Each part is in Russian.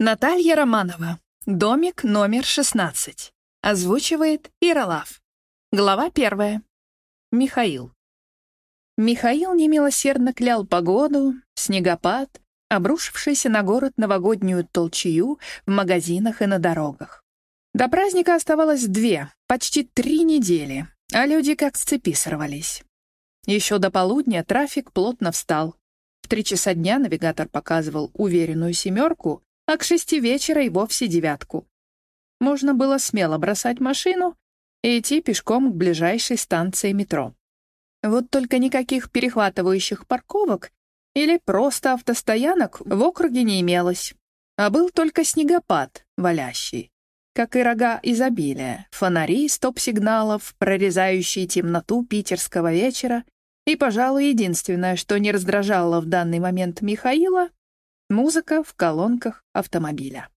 Наталья Романова. Домик номер 16. Озвучивает Иролав. Глава первая. Михаил. Михаил немилосердно клял погоду, снегопад, обрушившийся на город новогоднюю толчью в магазинах и на дорогах. До праздника оставалось две, почти три недели, а люди как с цепи сорвались. Еще до полудня трафик плотно встал. В три часа дня навигатор показывал уверенную семерку, а к шести вечера и вовсе девятку. Можно было смело бросать машину и идти пешком к ближайшей станции метро. Вот только никаких перехватывающих парковок или просто автостоянок в округе не имелось, а был только снегопад, валящий, как и рога изобилия, фонари стоп-сигналов, прорезающие темноту питерского вечера, и, пожалуй, единственное, что не раздражало в данный момент Михаила, Музыка в колонках автомобиля.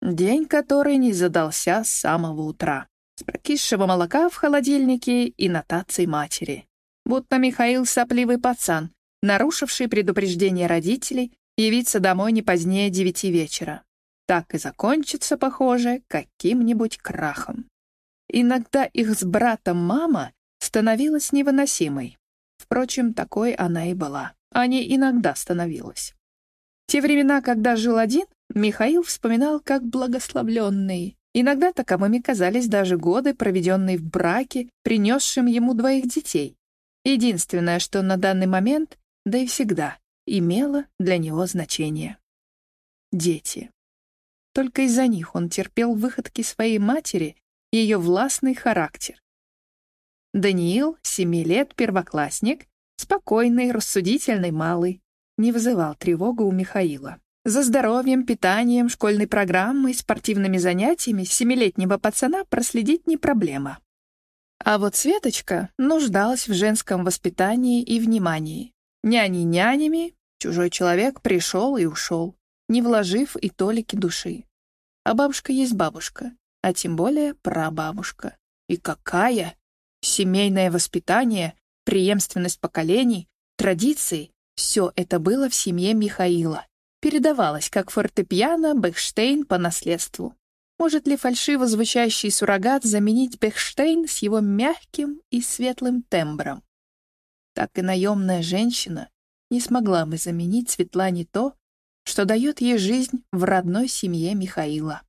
День, который не задался с самого утра. С прокисшего молока в холодильнике и нотаций матери. Будто Михаил сопливый пацан, нарушивший предупреждение родителей явиться домой не позднее девяти вечера. Так и закончится, похоже, каким-нибудь крахом. Иногда их с братом мама становилась невыносимой. Впрочем, такой она и была, а не иногда становилась. Те времена, когда жил один, Михаил вспоминал как благословленные. Иногда таковыми казались даже годы, проведенные в браке, принесшим ему двоих детей. Единственное, что на данный момент, да и всегда, имело для него значение. Дети. Только из-за них он терпел выходки своей матери ее властный характер. Даниил, семи лет, первоклассник, спокойный, рассудительный малый, не вызывал тревогу у Михаила. За здоровьем, питанием, школьной программой, спортивными занятиями семилетнего пацана проследить не проблема. А вот Светочка нуждалась в женском воспитании и внимании. Няни нянями, чужой человек пришел и ушел, не вложив и толики души. А бабушка есть бабушка, а тем более прабабушка. И какая! Семейное воспитание, преемственность поколений, традиции все это было в семье Михаила. Передавалось как фортепиано Бехштейн по наследству. Может ли фальшиво звучащий суррогат заменить Бехштейн с его мягким и светлым тембром? Так и наемная женщина не смогла бы заменить Светлане то, что дает ей жизнь в родной семье Михаила.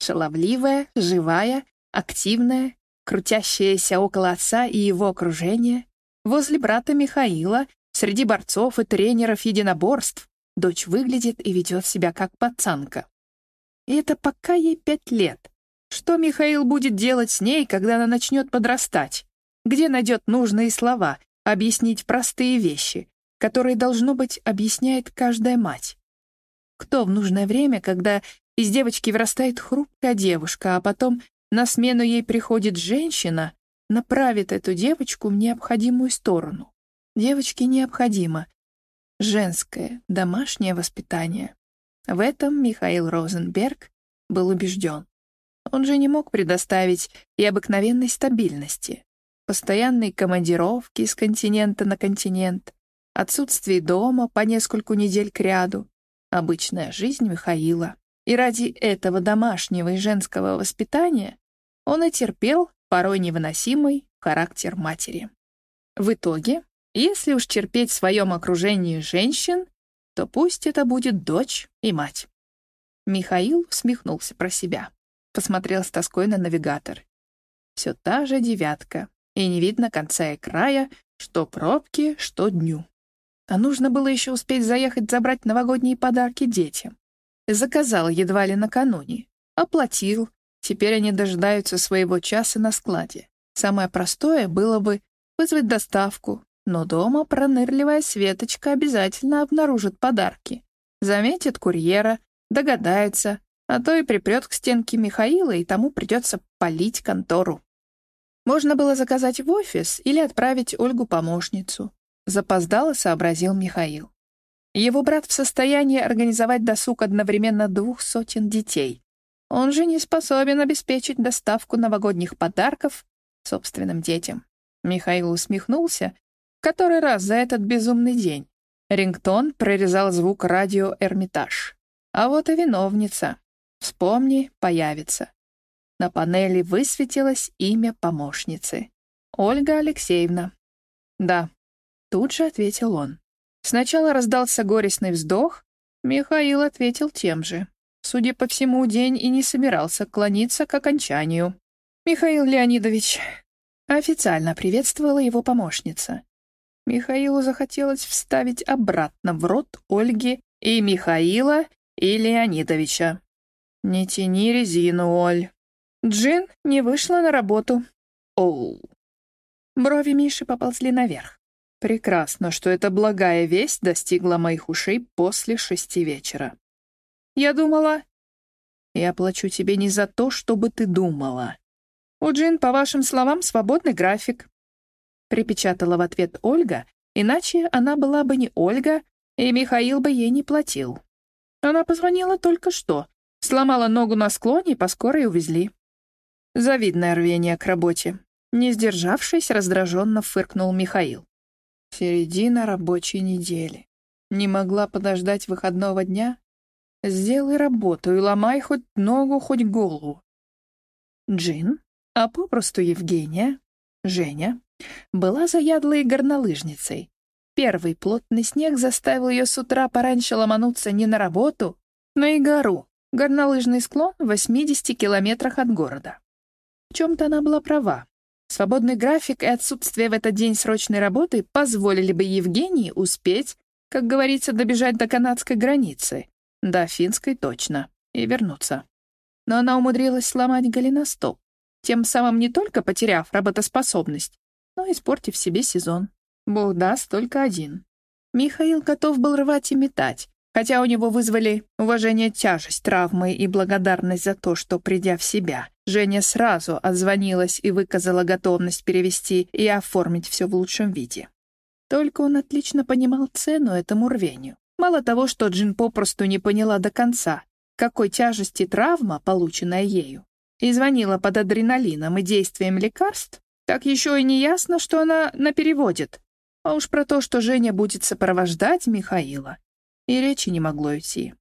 Шаловливая, живая, активная, крутящаяся около отца и его окружения, возле брата Михаила Среди борцов и тренеров единоборств дочь выглядит и ведет себя как пацанка. И это пока ей пять лет. Что Михаил будет делать с ней, когда она начнет подрастать? Где найдет нужные слова, объяснить простые вещи, которые, должно быть, объясняет каждая мать? Кто в нужное время, когда из девочки вырастает хрупкая девушка, а потом на смену ей приходит женщина, направит эту девочку в необходимую сторону? Девочке необходимо женское, домашнее воспитание. В этом Михаил Розенберг был убежден. Он же не мог предоставить и обыкновенной стабильности, постоянной командировки с континента на континент, отсутствие дома по нескольку недель кряду, обычная жизнь Михаила. И ради этого домашнего и женского воспитания он и терпел порой невыносимый характер матери. В итоге если уж терпеть в своем окружении женщин, то пусть это будет дочь и мать. Михаил усмехнулся про себя. Посмотрел с тоской на навигатор. Все та же девятка, и не видно конца и края, что пробки, что дню. А нужно было еще успеть заехать забрать новогодние подарки детям. Заказал едва ли накануне. Оплатил. Теперь они дожидаются своего часа на складе. Самое простое было бы вызвать доставку, но дома пронырливая Светочка обязательно обнаружит подарки. Заметит курьера, догадается, а то и припрет к стенке Михаила, и тому придется полить контору. Можно было заказать в офис или отправить Ольгу-помощницу. Запоздало сообразил Михаил. Его брат в состоянии организовать досуг одновременно двух сотен детей. Он же не способен обеспечить доставку новогодних подарков собственным детям. Михаил усмехнулся Который раз за этот безумный день. Рингтон прорезал звук радио «Эрмитаж». А вот и виновница. Вспомни, появится. На панели высветилось имя помощницы. Ольга Алексеевна. «Да», — тут же ответил он. Сначала раздался горестный вздох, Михаил ответил тем же. Судя по всему, день и не собирался клониться к окончанию. «Михаил Леонидович», — официально приветствовала его помощница. Михаилу захотелось вставить обратно в рот Ольги и Михаила, и Леонидовича. «Не тяни резину, Оль». Джин не вышла на работу. Оу. Брови Миши поползли наверх. Прекрасно, что эта благая весть достигла моих ушей после шести вечера. Я думала... Я плачу тебе не за то, чтобы ты думала. У Джин, по вашим словам, свободный график. Припечатала в ответ Ольга, иначе она была бы не Ольга, и Михаил бы ей не платил. Она позвонила только что, сломала ногу на склоне и по скорой увезли. Завидное рвение к работе. Не сдержавшись, раздраженно фыркнул Михаил. Середина рабочей недели. Не могла подождать выходного дня? Сделай работу и ломай хоть ногу, хоть голову. Джин, а попросту Евгения, Женя, была заядлой горнолыжницей. Первый плотный снег заставил ее с утра пораньше ломануться не на работу, но и гору, горнолыжный склон в 80 километрах от города. В чем-то она была права. Свободный график и отсутствие в этот день срочной работы позволили бы Евгении успеть, как говорится, добежать до канадской границы, до финской точно, и вернуться. Но она умудрилась сломать голеностоп, тем самым не только потеряв работоспособность, но испортив себе сезон. Бог даст только один. Михаил готов был рвать и метать, хотя у него вызвали уважение тяжесть травмы и благодарность за то, что, придя в себя, Женя сразу отзвонилась и выказала готовность перевести и оформить все в лучшем виде. Только он отлично понимал цену этому рвению. Мало того, что Джин попросту не поняла до конца, какой тяжести травма, полученная ею, и звонила под адреналином и действием лекарств, так еще и не ясно, что она напереводит. А уж про то, что Женя будет сопровождать Михаила, и речи не могло идти.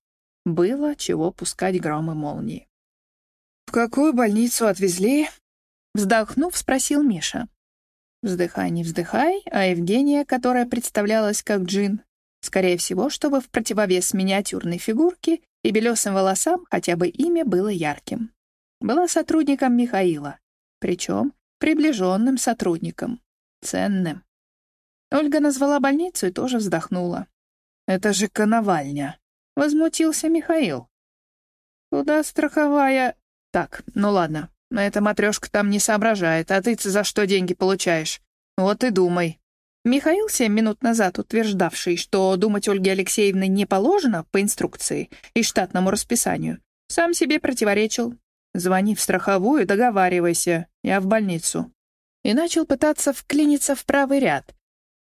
Было чего пускать громы молнии. «В какую больницу отвезли?» Вздохнув, спросил Миша. Вздыхай, не вздыхай, а Евгения, которая представлялась как Джин, скорее всего, чтобы в противовес миниатюрной фигурке и белесым волосам хотя бы имя было ярким. Была сотрудником Михаила, причем приближенным сотрудником, ценным. Ольга назвала больницу и тоже вздохнула. «Это же коновальня!» — возмутился Михаил. «Куда страховая...» «Так, ну ладно, но эта матрешка там не соображает, а ты за что деньги получаешь? Вот и думай». Михаил, семь минут назад утверждавший, что думать Ольге Алексеевне не положено по инструкции и штатному расписанию, сам себе противоречил. «Звони в страховую, договаривайся, я в больницу». И начал пытаться вклиниться в правый ряд.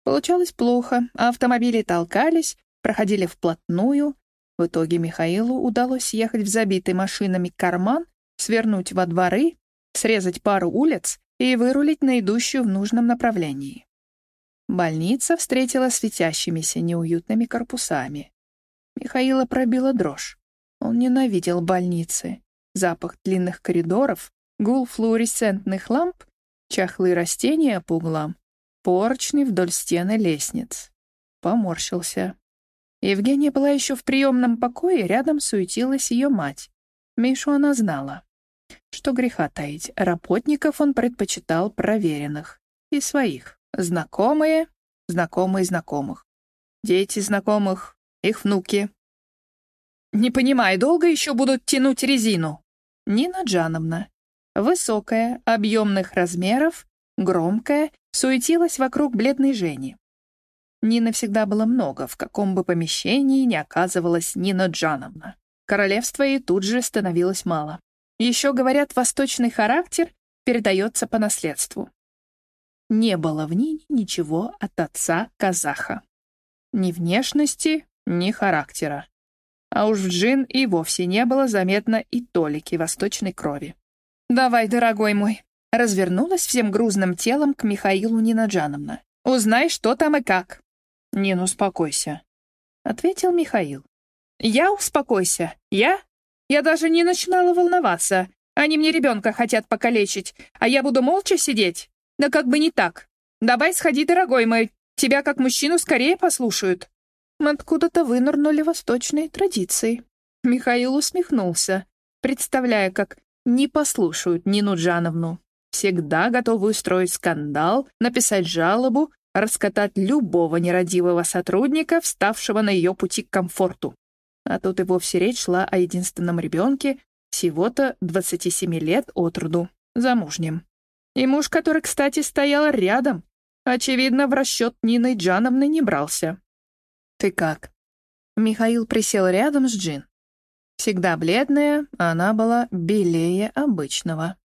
Получалось плохо, автомобили толкались, проходили вплотную. В итоге Михаилу удалось ехать в забитый машинами карман, свернуть во дворы, срезать пару улиц и вырулить на идущую в нужном направлении. Больница встретила светящимися неуютными корпусами. Михаила пробила дрожь. Он ненавидел больницы. Запах длинных коридоров, гул флуоресцентных ламп, чахлые растения по углам, поручни вдоль стены лестниц. Поморщился. Евгения была еще в приемном покое, рядом суетилась ее мать. Мишу она знала. Что греха таить, работников он предпочитал проверенных. И своих. Знакомые, знакомые знакомых. Дети знакомых, их внуки. «Не понимаю, долго еще будут тянуть резину?» Нина Джановна. Высокая, объемных размеров, громкая, суетилась вокруг бледной Жени. Нины всегда было много, в каком бы помещении ни оказывалась Нина Джановна. Королевства ей тут же становилось мало. Еще, говорят, восточный характер передается по наследству. Не было в Нине ничего от отца казаха. Ни внешности, ни характера. А уж в Джин и вовсе не было заметно и толики восточной крови. «Давай, дорогой мой», — развернулась всем грузным телом к Михаилу Нина Джановна. «Узнай, что там и как». «Нин, успокойся», — ответил Михаил. Я успокойся. Я? Я даже не начинала волноваться. Они мне ребенка хотят покалечить, а я буду молча сидеть? Да как бы не так. Давай сходи, дорогой мой, тебя как мужчину скорее послушают». Откуда-то вынырнули восточные традиции. Михаил усмехнулся, представляя, как не послушают Нину Джановну. Всегда готовы устроить скандал, написать жалобу, раскатать любого нерадивого сотрудника, вставшего на ее пути к комфорту. А тут и вовсе речь шла о единственном ребенке, всего-то 27 лет от роду, замужнем. И муж, который, кстати, стоял рядом, очевидно, в расчет Нины Джановны не брался. «Ты как?» Михаил присел рядом с Джин. Всегда бледная, она была белее обычного.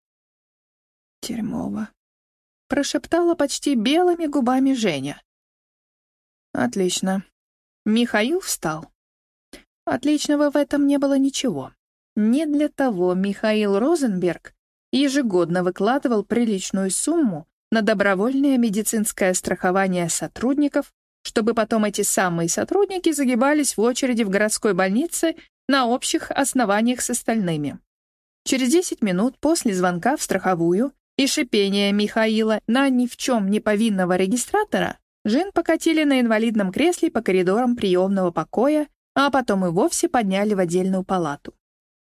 «Дерьмово», — прошептала почти белыми губами Женя. «Отлично». Михаил встал. Отличного в этом не было ничего. Не для того Михаил Розенберг ежегодно выкладывал приличную сумму на добровольное медицинское страхование сотрудников, чтобы потом эти самые сотрудники загибались в очереди в городской больнице на общих основаниях с остальными. Через 10 минут после звонка в страховую и шипения Михаила на ни в чем не повинного регистратора Жен покатили на инвалидном кресле по коридорам приемного покоя, а потом и вовсе подняли в отдельную палату.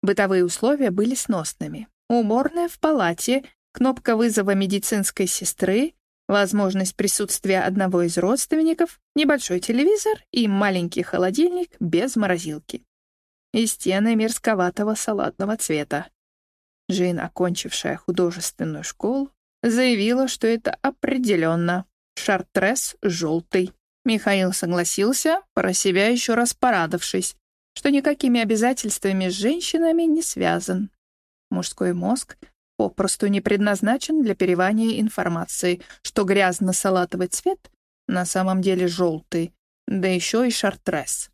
Бытовые условия были сносными. Уборная в палате, кнопка вызова медицинской сестры, возможность присутствия одного из родственников, небольшой телевизор и маленький холодильник без морозилки. И стены мерзковатого салатного цвета. Джин, окончившая художественную школу, заявила, что это определенно шартрес желтый. Михаил согласился, про себя еще раз порадовавшись, что никакими обязательствами с женщинами не связан. Мужской мозг попросту не предназначен для перевания информации, что грязно-салатовый цвет на самом деле желтый, да еще и шартрес.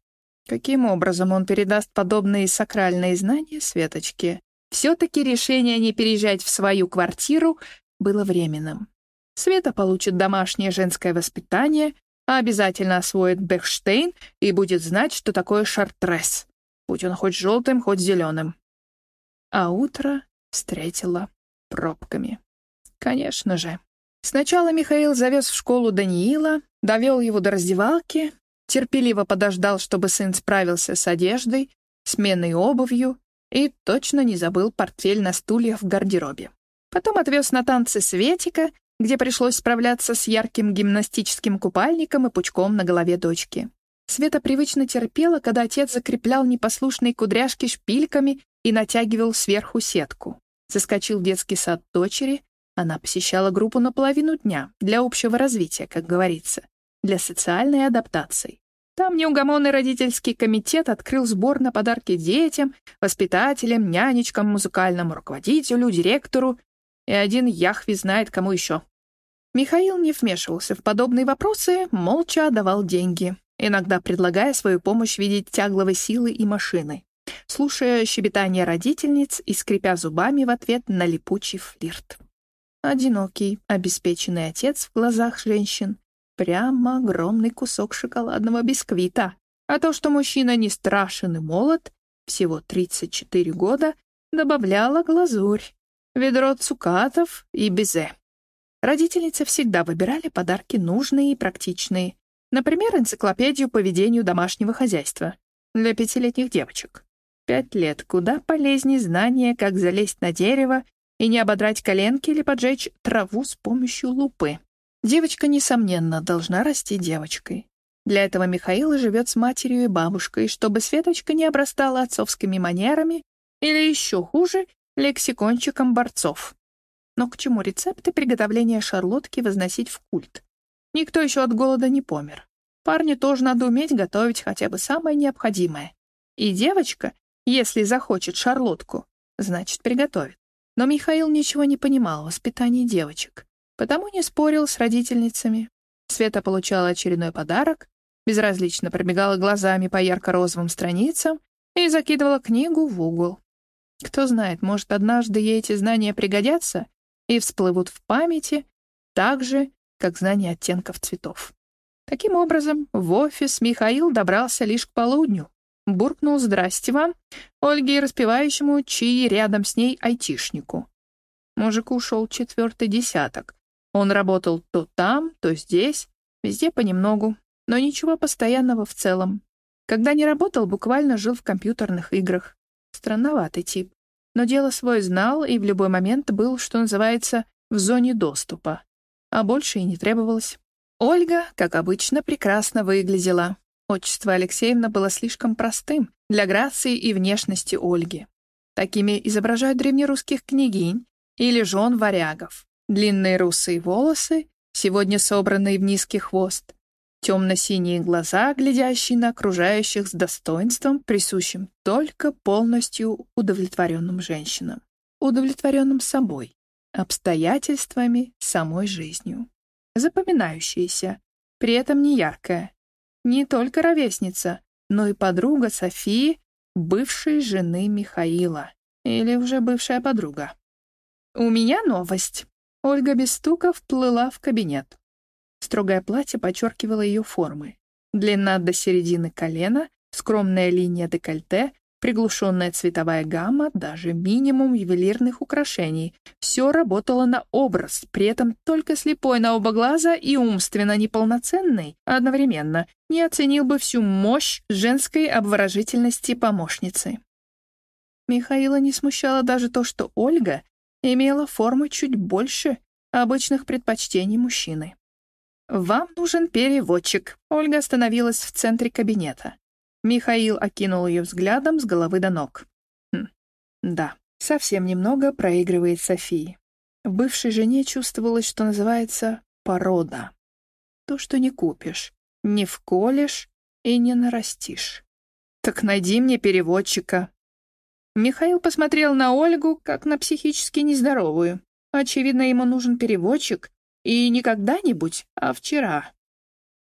Каким образом он передаст подобные сакральные знания Светочке? Все-таки решение не переезжать в свою квартиру было временным. Света получит домашнее женское воспитание, а обязательно освоит Бехштейн и будет знать, что такое шартрес, будь он хоть желтым, хоть зеленым. А утро встретило пробками. Конечно же. Сначала Михаил завез в школу Даниила, довел его до раздевалки, терпеливо подождал, чтобы сын справился с одеждой, сменой обувью и точно не забыл портфель на стулья в гардеробе. Потом отвез на танцы Светика, где пришлось справляться с ярким гимнастическим купальником и пучком на голове дочки. Света привычно терпела, когда отец закреплял непослушные кудряшки шпильками и натягивал сверху сетку. Заскочил в детский сад дочери, она посещала группу на половину дня, для общего развития, как говорится, для социальной адаптации. Там неугомонный родительский комитет открыл сбор на подарки детям, воспитателям, нянечкам, музыкальному руководителю, директору и один Яхви знает кому еще. Михаил не вмешивался в подобные вопросы, молча отдавал деньги, иногда предлагая свою помощь в виде тягловой силы и машины, слушая щебетание родительниц и скрипя зубами в ответ на липучий флирт. Одинокий, обеспеченный отец в глазах женщин Прямо огромный кусок шоколадного бисквита. А то, что мужчина не страшен и молод, всего 34 года, добавляла глазурь, ведро цукатов и безе. Родительницы всегда выбирали подарки нужные и практичные. Например, энциклопедию по ведению домашнего хозяйства для пятилетних девочек. Пять лет куда полезнее знания, как залезть на дерево и не ободрать коленки или поджечь траву с помощью лупы. Девочка, несомненно, должна расти девочкой. Для этого Михаил живет с матерью и бабушкой, чтобы Светочка не обрастала отцовскими манерами или еще хуже — лексикончиком борцов. Но к чему рецепты приготовления шарлотки возносить в культ? Никто еще от голода не помер. Парню тоже надо уметь готовить хотя бы самое необходимое. И девочка, если захочет шарлотку, значит, приготовит. Но Михаил ничего не понимал в воспитании девочек потому не спорил с родительницами. Света получала очередной подарок, безразлично пробегала глазами по ярко-розовым страницам и закидывала книгу в угол. Кто знает, может, однажды ей эти знания пригодятся и всплывут в памяти так же, как знания оттенков цветов. Таким образом, в офис Михаил добрался лишь к полудню. Буркнул «Здрасте вам» Ольге, распевающему чьи рядом с ней айтишнику. Мужик ушел четвертый десяток. Он работал то там, то здесь, везде понемногу, но ничего постоянного в целом. Когда не работал, буквально жил в компьютерных играх. Странноватый тип. Но дело свой знал и в любой момент был, что называется, в зоне доступа. А больше и не требовалось. Ольга, как обычно, прекрасно выглядела. Отчество Алексеевна было слишком простым для грации и внешности Ольги. Такими изображают древнерусских княгинь или жен варягов. Длинные русые волосы, сегодня собранные в низкий хвост, темно-синие глаза, глядящие на окружающих с достоинством, присущим только полностью удовлетворенным женщинам, удовлетворенным собой, обстоятельствами, самой жизнью. Запоминающаяся, при этом не яркая, не только ровесница, но и подруга Софии, бывшей жены Михаила. Или уже бывшая подруга. «У меня новость». Ольга без стука вплыла в кабинет. Строгое платье подчеркивало ее формы. Длина до середины колена, скромная линия декольте, Приглушенная цветовая гамма, даже минимум ювелирных украшений. Все работало на образ, при этом только слепой на оба глаза и умственно неполноценный одновременно не оценил бы всю мощь женской обворожительности помощницы. Михаила не смущало даже то, что Ольга имела форму чуть больше обычных предпочтений мужчины. «Вам нужен переводчик». Ольга остановилась в центре кабинета. Михаил окинул ее взглядом с головы до ног. Хм, да, совсем немного проигрывает Софии. В бывшей жене чувствовалось, что называется порода. То, что не купишь, не вколешь и не нарастишь. Так найди мне переводчика. Михаил посмотрел на Ольгу, как на психически нездоровую. Очевидно, ему нужен переводчик, и не когда-нибудь, а вчера.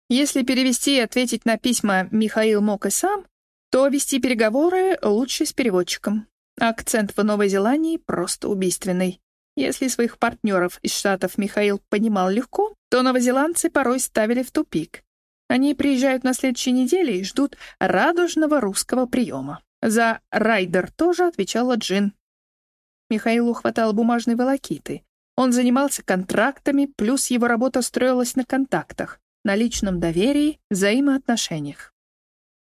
Если перевести и ответить на письма Михаил мог и сам, то вести переговоры лучше с переводчиком. Акцент в Новой Зеландии просто убийственный. Если своих партнеров из Штатов Михаил понимал легко, то новозеландцы порой ставили в тупик. Они приезжают на следующей неделе и ждут радужного русского приема. За «райдер» тоже отвечала Джин. Михаилу хватало бумажной волокиты. Он занимался контрактами, плюс его работа строилась на контактах на личном доверии, взаимоотношениях.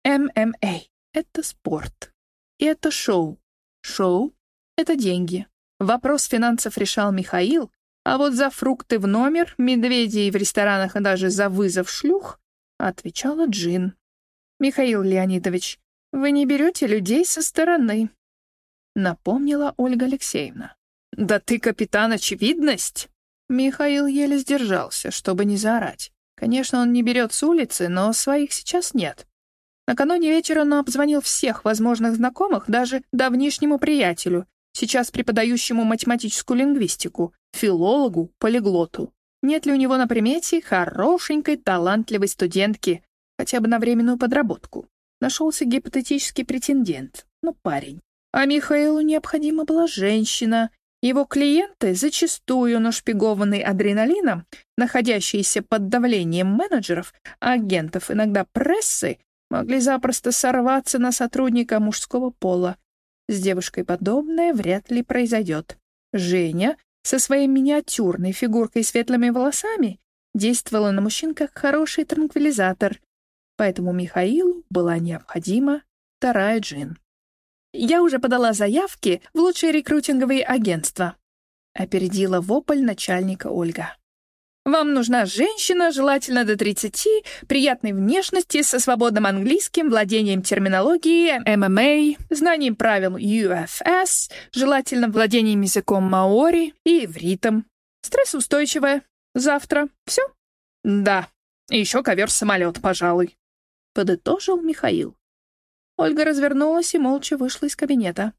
ММА — это спорт. И это шоу. Шоу — это деньги. Вопрос финансов решал Михаил, а вот за фрукты в номер, медведей в ресторанах и даже за вызов шлюх отвечала Джин. «Михаил Леонидович, вы не берете людей со стороны», — напомнила Ольга Алексеевна. «Да ты, капитан, очевидность!» Михаил еле сдержался, чтобы не заорать. Конечно, он не берет с улицы, но своих сейчас нет. Накануне вечера он обзвонил всех возможных знакомых, даже давнишнему приятелю, сейчас преподающему математическую лингвистику, филологу, полиглоту. Нет ли у него на примете хорошенькой, талантливой студентки, хотя бы на временную подработку? Нашелся гипотетический претендент, ну, парень. А Михаилу необходима была женщина, его клиенты, зачастую нашпигованные адреналином, находящиеся под давлением менеджеров, агентов, иногда прессы, могли запросто сорваться на сотрудника мужского пола. С девушкой подобное вряд ли произойдет. Женя со своей миниатюрной фигуркой и светлыми волосами действовала на мужчин как хороший транквилизатор, поэтому Михаилу была необходима вторая джин. Я уже подала заявки в лучшие рекрутинговые агентства. Опередила вопль начальника Ольга. Вам нужна женщина, желательно до 30, приятной внешности, со свободным английским, владением терминологией, ММА, знанием правил UFS, желательно владением языком маори и ивритом. Стрессоустойчивая. Завтра. Все? Да. И еще ковер-самолет, пожалуй. Подытожил Михаил. Ольга развернулась и молча вышла из кабинета.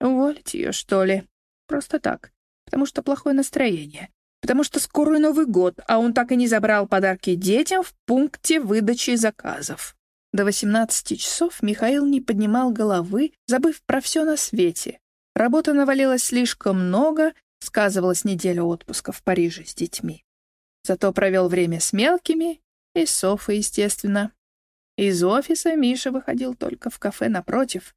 Уволить ее, что ли? Просто так. Потому что плохое настроение. Потому что скоро Новый год, а он так и не забрал подарки детям в пункте выдачи заказов. До 18 часов Михаил не поднимал головы, забыв про все на свете. Работа навалилась слишком много, сказывалась неделя отпуска в Париже с детьми. Зато провел время с мелкими и Софой, естественно. Из офиса Миша выходил только в кафе напротив.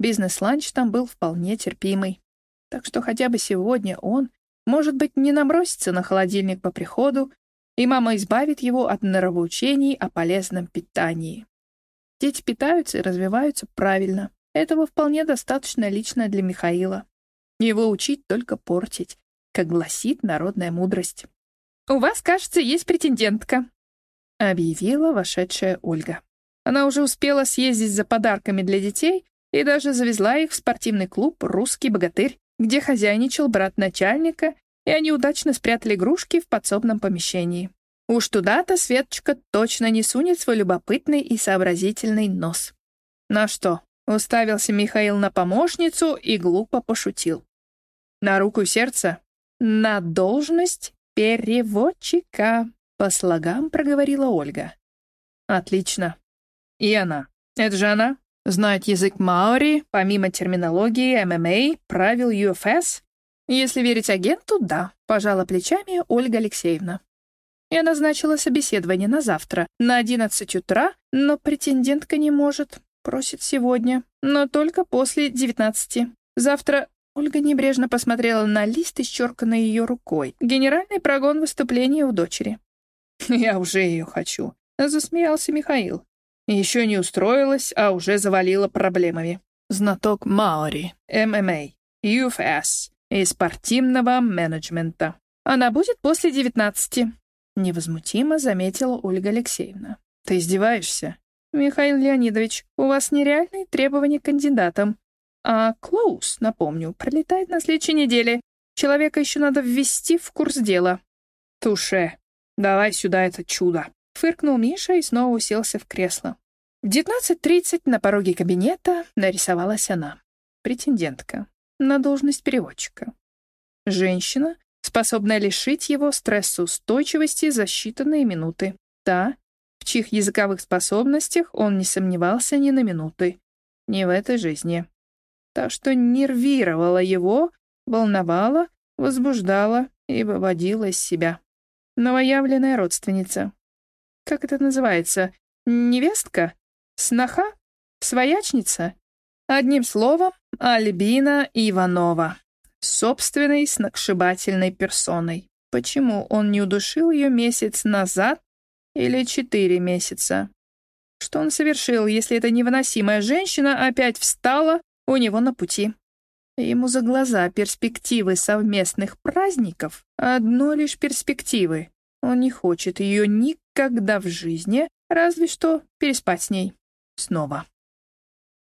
Бизнес-ланч там был вполне терпимый. Так что хотя бы сегодня он, может быть, не набросится на холодильник по приходу, и мама избавит его от нравоучений о полезном питании. Дети питаются и развиваются правильно. Этого вполне достаточно лично для Михаила. Его учить только портить, как гласит народная мудрость. «У вас, кажется, есть претендентка», — объявила вошедшая Ольга. Она уже успела съездить за подарками для детей и даже завезла их в спортивный клуб «Русский богатырь», где хозяйничал брат начальника, и они удачно спрятали игрушки в подсобном помещении. Уж туда-то Светочка точно не сунет свой любопытный и сообразительный нос. На что? Уставился Михаил на помощницу и глупо пошутил. На руку сердца. На должность переводчика, по слогам проговорила Ольга. Отлично. И она. Это же она? Знает язык маори, помимо терминологии ММА, правил UFS? Если верить агенту, да, пожала плечами Ольга Алексеевна. Я назначила собеседование на завтра, на 11 утра, но претендентка не может. Просит сегодня, но только после 19. Завтра Ольга небрежно посмотрела на лист, исчерканный ее рукой. Генеральный прогон выступления у дочери. «Я уже ее хочу», — засмеялся Михаил. Еще не устроилась, а уже завалила проблемами. Знаток Маори, ММА, UFS и спортивного менеджмента. Она будет после девятнадцати. Невозмутимо заметила Ольга Алексеевна. Ты издеваешься? Михаил Леонидович, у вас нереальные требования к кандидатам. А Клоус, напомню, пролетает на следующей неделе. Человека еще надо ввести в курс дела. Туше, давай сюда это чудо. Фыркнул Миша и снова уселся в кресло. В 19.30 на пороге кабинета нарисовалась она. Претендентка на должность переводчика. Женщина, способная лишить его стрессоустойчивости за считанные минуты. Та, в чьих языковых способностях он не сомневался ни на минуты. Не в этой жизни. Та, что нервировала его, волновала, возбуждала и выводила из себя. Новоявленная родственница. Как это называется? Невестка? Сноха? Своячница? Одним словом, Альбина Иванова. Собственной сногсшибательной персоной. Почему он не удушил ее месяц назад или четыре месяца? Что он совершил, если эта невыносимая женщина опять встала у него на пути? Ему за глаза перспективы совместных праздников, одно лишь перспективы. Он не хочет ее никогда в жизни, разве что переспать с ней. Снова.